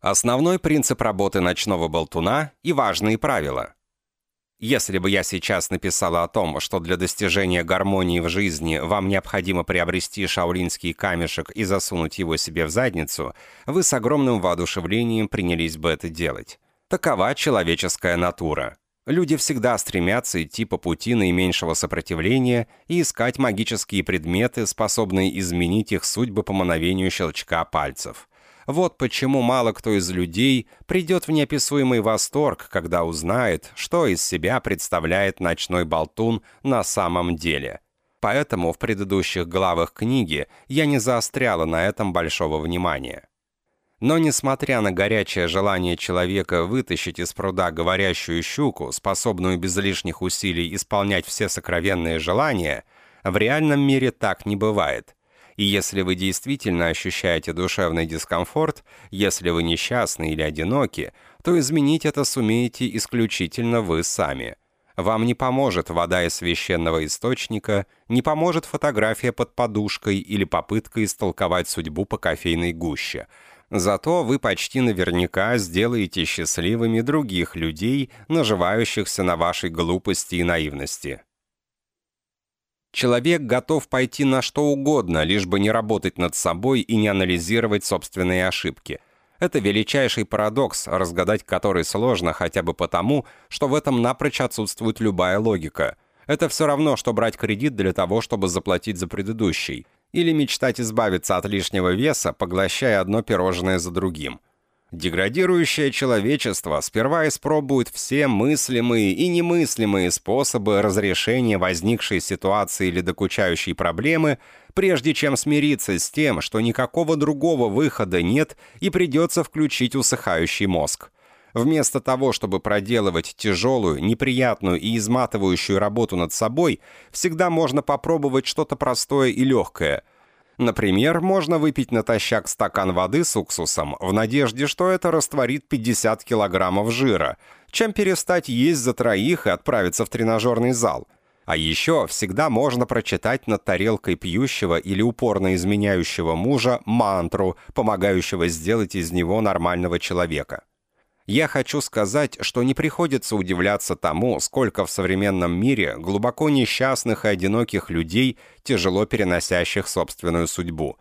Основной принцип работы ночного болтуна и важные правила. Если бы я сейчас написала о том, что для достижения гармонии в жизни вам необходимо приобрести шаулинский камешек и засунуть его себе в задницу, вы с огромным воодушевлением принялись бы это делать. Такова человеческая натура. Люди всегда стремятся идти по пути наименьшего сопротивления и искать магические предметы, способные изменить их судьбы по мановению щелчка пальцев. Вот почему мало кто из людей придет в неописуемый восторг, когда узнает, что из себя представляет ночной болтун на самом деле. Поэтому в предыдущих главах книги я не заостряла на этом большого внимания. Но несмотря на горячее желание человека вытащить из пруда говорящую щуку, способную без лишних усилий исполнять все сокровенные желания, в реальном мире так не бывает – и если вы действительно ощущаете душевный дискомфорт, если вы несчастны или одиноки, то изменить это сумеете исключительно вы сами. Вам не поможет вода из священного источника, не поможет фотография под подушкой или попытка истолковать судьбу по кофейной гуще. Зато вы почти наверняка сделаете счастливыми других людей, наживающихся на вашей глупости и наивности. Человек готов пойти на что угодно, лишь бы не работать над собой и не анализировать собственные ошибки. Это величайший парадокс, разгадать который сложно хотя бы потому, что в этом напрочь отсутствует любая логика. Это все равно, что брать кредит для того, чтобы заплатить за предыдущий. Или мечтать избавиться от лишнего веса, поглощая одно пирожное за другим. Деградирующее человечество сперва испробует все мыслимые и немыслимые способы разрешения возникшей ситуации или докучающей проблемы, прежде чем смириться с тем, что никакого другого выхода нет и придется включить усыхающий мозг. Вместо того, чтобы проделывать тяжелую, неприятную и изматывающую работу над собой, всегда можно попробовать что-то простое и легкое – Например, можно выпить натощак стакан воды с уксусом в надежде, что это растворит 50 килограммов жира, чем перестать есть за троих и отправиться в тренажерный зал. А еще всегда можно прочитать над тарелкой пьющего или упорно изменяющего мужа мантру, помогающего сделать из него нормального человека. Я хочу сказать, что не приходится удивляться тому, сколько в современном мире глубоко несчастных и одиноких людей, тяжело переносящих собственную судьбу.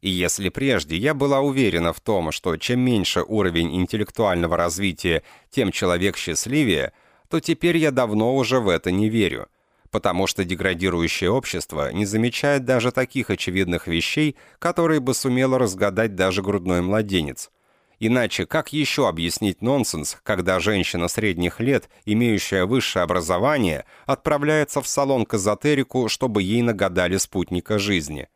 И если прежде я была уверена в том, что чем меньше уровень интеллектуального развития, тем человек счастливее, то теперь я давно уже в это не верю потому что деградирующее общество не замечает даже таких очевидных вещей, которые бы сумело разгадать даже грудной младенец – Иначе как еще объяснить нонсенс, когда женщина средних лет, имеющая высшее образование, отправляется в салон к эзотерику, чтобы ей нагадали спутника жизни?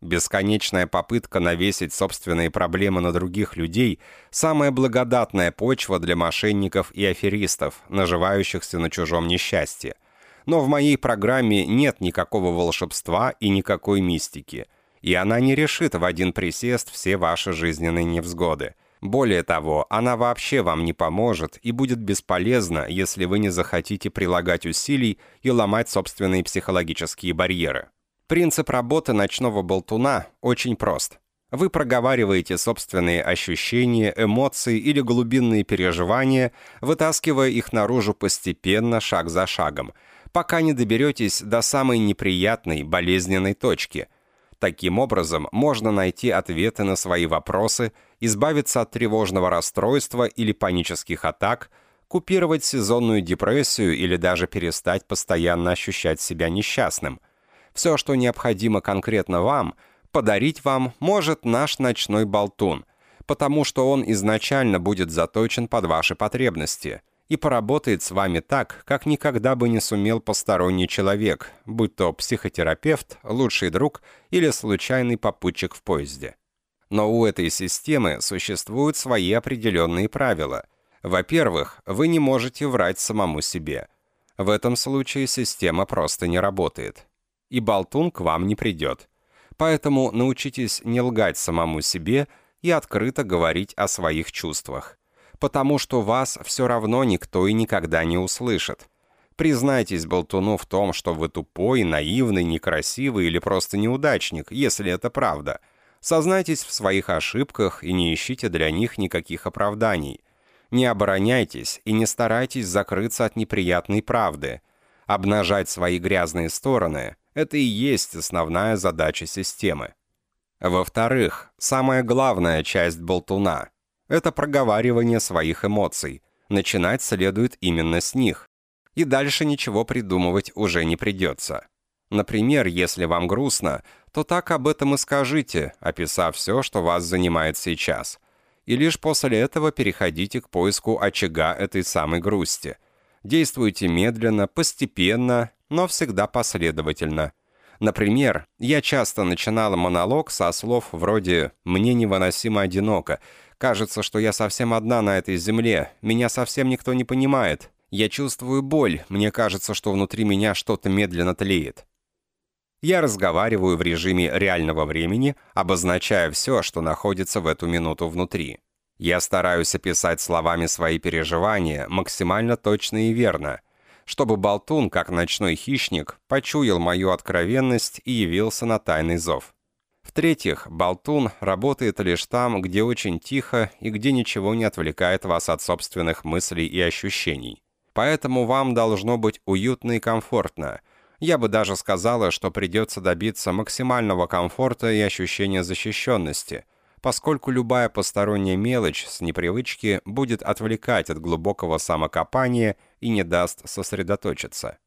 Бесконечная попытка навесить собственные проблемы на других людей – самая благодатная почва для мошенников и аферистов, наживающихся на чужом несчастье. Но в моей программе нет никакого волшебства и никакой мистики, и она не решит в один присест все ваши жизненные невзгоды – более того, она вообще вам не поможет и будет бесполезна, если вы не захотите прилагать усилий и ломать собственные психологические барьеры. Принцип работы ночного болтуна очень прост. Вы проговариваете собственные ощущения, эмоции или глубинные переживания, вытаскивая их наружу постепенно, шаг за шагом, пока не доберетесь до самой неприятной, болезненной точки – Таким образом, можно найти ответы на свои вопросы, избавиться от тревожного расстройства или панических атак, купировать сезонную депрессию или даже перестать постоянно ощущать себя несчастным. Все, что необходимо конкретно вам, подарить вам может наш ночной болтун, потому что он изначально будет заточен под ваши потребности – и поработает с вами так, как никогда бы не сумел посторонний человек, будь то психотерапевт, лучший друг или случайный попутчик в поезде. Но у этой системы существуют свои определенные правила. Во-первых, вы не можете врать самому себе. В этом случае система просто не работает. И болтун к вам не придет. Поэтому научитесь не лгать самому себе и открыто говорить о своих чувствах потому что вас все равно никто и никогда не услышит. Признайтесь болтуну в том, что вы тупой, наивный, некрасивый или просто неудачник, если это правда. Сознайтесь в своих ошибках и не ищите для них никаких оправданий. Не обороняйтесь и не старайтесь закрыться от неприятной правды. Обнажать свои грязные стороны – это и есть основная задача системы. Во-вторых, самая главная часть болтуна – это проговаривание своих эмоций. Начинать следует именно с них. И дальше ничего придумывать уже не придется. Например, если вам грустно, то так об этом и скажите, описав все, что вас занимает сейчас. И лишь после этого переходите к поиску очага этой самой грусти. Действуйте медленно, постепенно, но всегда последовательно. Например, я часто начинала монолог со слов вроде «мне невыносимо одиноко», «кажется, что я совсем одна на этой земле», «меня совсем никто не понимает», «я чувствую боль», «мне кажется, что внутри меня что-то медленно тлеет». Я разговариваю в режиме реального времени, обозначая все, что находится в эту минуту внутри. Я стараюсь описать словами свои переживания максимально точно и верно, чтобы болтун, как ночной хищник, почуял мою откровенность и явился на тайный зов. В-третьих, болтун работает лишь там, где очень тихо и где ничего не отвлекает вас от собственных мыслей и ощущений. Поэтому вам должно быть уютно и комфортно – я бы даже сказала, что придется добиться максимального комфорта и ощущения защищенности, поскольку любая посторонняя мелочь с непривычки будет отвлекать от глубокого самокопания и не даст сосредоточиться.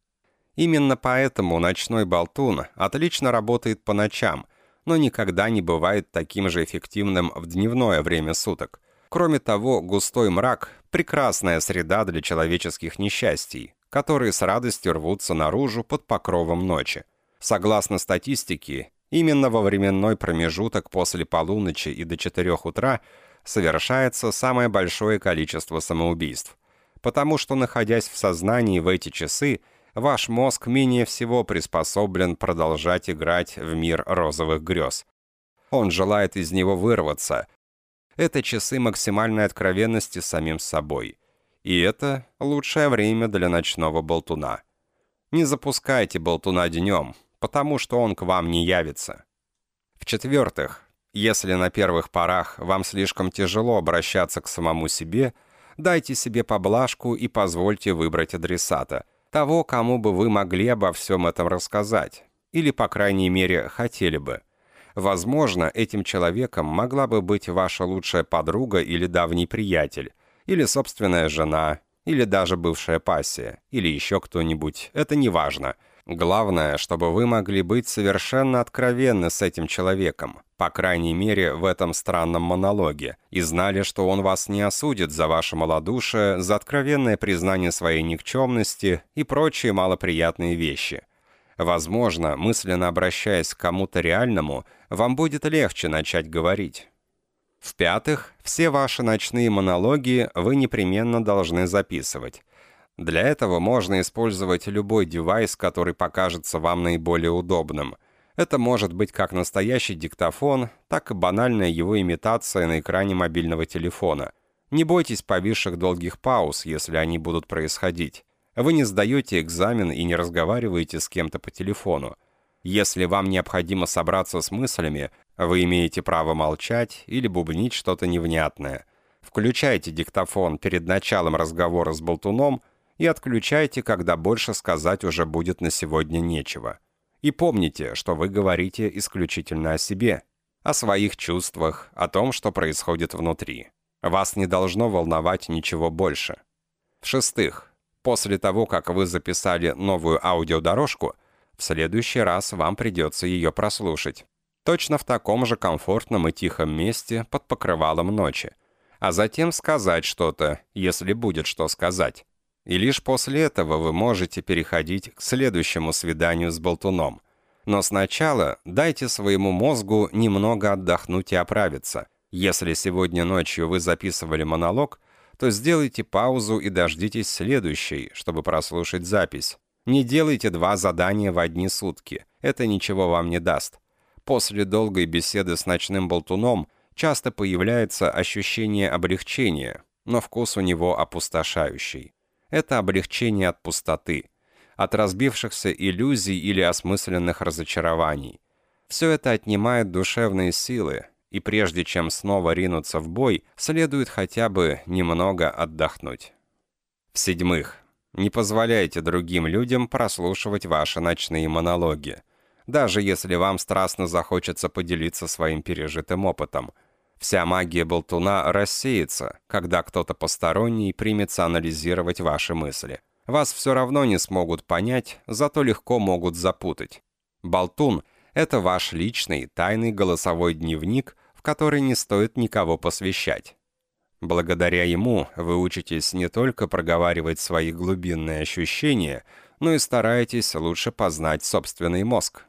Именно поэтому ночной болтун отлично работает по ночам, но никогда не бывает таким же эффективным в дневное время суток. Кроме того, густой мрак – прекрасная среда для человеческих несчастий, которые с радостью рвутся наружу под покровом ночи. Согласно статистике, именно во временной промежуток после полуночи и до 4 утра совершается самое большое количество самоубийств, потому что, находясь в сознании в эти часы, ваш мозг менее всего приспособлен продолжать играть в мир розовых грез. Он желает из него вырваться. Это часы максимальной откровенности с самим собой. И это лучшее время для ночного болтуна. Не запускайте болтуна днем, потому что он к вам не явится. В-четвертых, если на первых порах вам слишком тяжело обращаться к самому себе, дайте себе поблажку и позвольте выбрать адресата, того, кому бы вы могли обо всем этом рассказать, или, по крайней мере, хотели бы. Возможно, этим человеком могла бы быть ваша лучшая подруга или давний приятель, или собственная жена, или даже бывшая пассия, или еще кто-нибудь, это не важно. Главное, чтобы вы могли быть совершенно откровенны с этим человеком, по крайней мере, в этом странном монологе, и знали, что он вас не осудит за ваше малодушие, за откровенное признание своей никчемности и прочие малоприятные вещи. Возможно, мысленно обращаясь к кому-то реальному, вам будет легче начать говорить. В-пятых, все ваши ночные монологи вы непременно должны записывать. Для этого можно использовать любой девайс, который покажется вам наиболее удобным. Это может быть как настоящий диктофон, так и банальная его имитация на экране мобильного телефона. Не бойтесь повисших долгих пауз, если они будут происходить. Вы не сдаете экзамен и не разговариваете с кем-то по телефону. Если вам необходимо собраться с мыслями, вы имеете право молчать или бубнить что-то невнятное. Включайте диктофон перед началом разговора с болтуном и отключайте, когда больше сказать уже будет на сегодня нечего. И помните, что вы говорите исключительно о себе, о своих чувствах, о том, что происходит внутри. Вас не должно волновать ничего больше. В-шестых, после того, как вы записали новую аудиодорожку, в следующий раз вам придется ее прослушать точно в таком же комфортном и тихом месте под покрывалом ночи, а затем сказать что-то, если будет что сказать. И лишь после этого вы можете переходить к следующему свиданию с болтуном. Но сначала дайте своему мозгу немного отдохнуть и оправиться. Если сегодня ночью вы записывали монолог, то сделайте паузу и дождитесь следующей, чтобы прослушать запись. Не делайте два задания в одни сутки. Это ничего вам не даст. После долгой беседы с ночным болтуном часто появляется ощущение облегчения, но вкус у него опустошающий. Это облегчение от пустоты, от разбившихся иллюзий или осмысленных разочарований. Все это отнимает душевные силы, и прежде чем снова ринуться в бой, следует хотя бы немного отдохнуть. В-седьмых, не позволяйте другим людям прослушивать ваши ночные монологи, даже если вам страстно захочется поделиться своим пережитым опытом. Вся магия болтуна рассеется, когда кто-то посторонний примется анализировать ваши мысли. Вас все равно не смогут понять, зато легко могут запутать. Болтун — это ваш личный, тайный голосовой дневник, в который не стоит никого посвящать. Благодаря ему вы учитесь не только проговаривать свои глубинные ощущения, но и стараетесь лучше познать собственный мозг.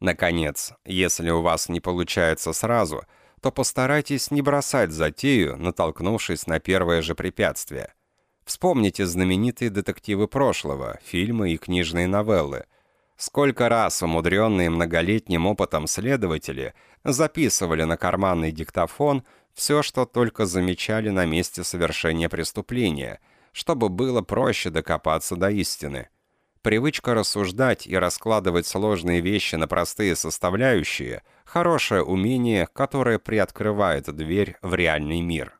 Наконец, если у вас не получается сразу, то постарайтесь не бросать затею, натолкнувшись на первое же препятствие. Вспомните знаменитые детективы прошлого, фильмы и книжные новеллы. Сколько раз умудренные многолетним опытом следователи записывали на карманный диктофон – все, что только замечали на месте совершения преступления, чтобы было проще докопаться до истины. Привычка рассуждать и раскладывать сложные вещи на простые составляющие – хорошее умение, которое приоткрывает дверь в реальный мир.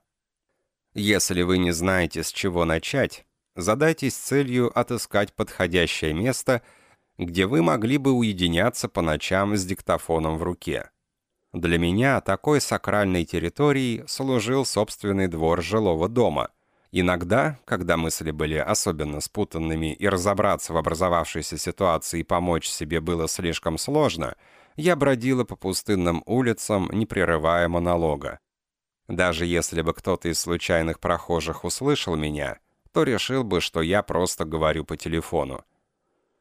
Если вы не знаете, с чего начать, задайтесь целью отыскать подходящее место, где вы могли бы уединяться по ночам с диктофоном в руке. Для меня такой сакральной территорией служил собственный двор жилого дома. Иногда, когда мысли были особенно спутанными и разобраться в образовавшейся ситуации и помочь себе было слишком сложно, я бродила по пустынным улицам, не прерывая монолога. Даже если бы кто-то из случайных прохожих услышал меня, то решил бы, что я просто говорю по телефону.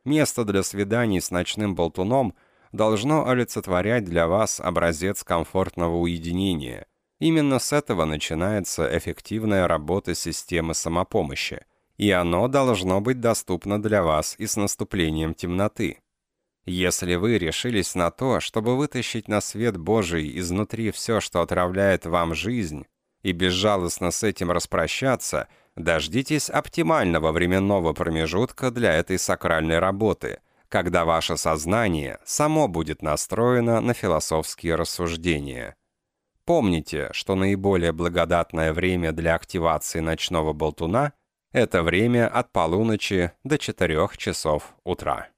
Место для свиданий с ночным болтуном – должно олицетворять для вас образец комфортного уединения. Именно с этого начинается эффективная работа системы самопомощи, и оно должно быть доступно для вас и с наступлением темноты. Если вы решились на то, чтобы вытащить на свет Божий изнутри все, что отравляет вам жизнь, и безжалостно с этим распрощаться, дождитесь оптимального временного промежутка для этой сакральной работы – когда ваше сознание само будет настроено на философские рассуждения. Помните, что наиболее благодатное время для активации ночного болтуна – это время от полуночи до 4 часов утра.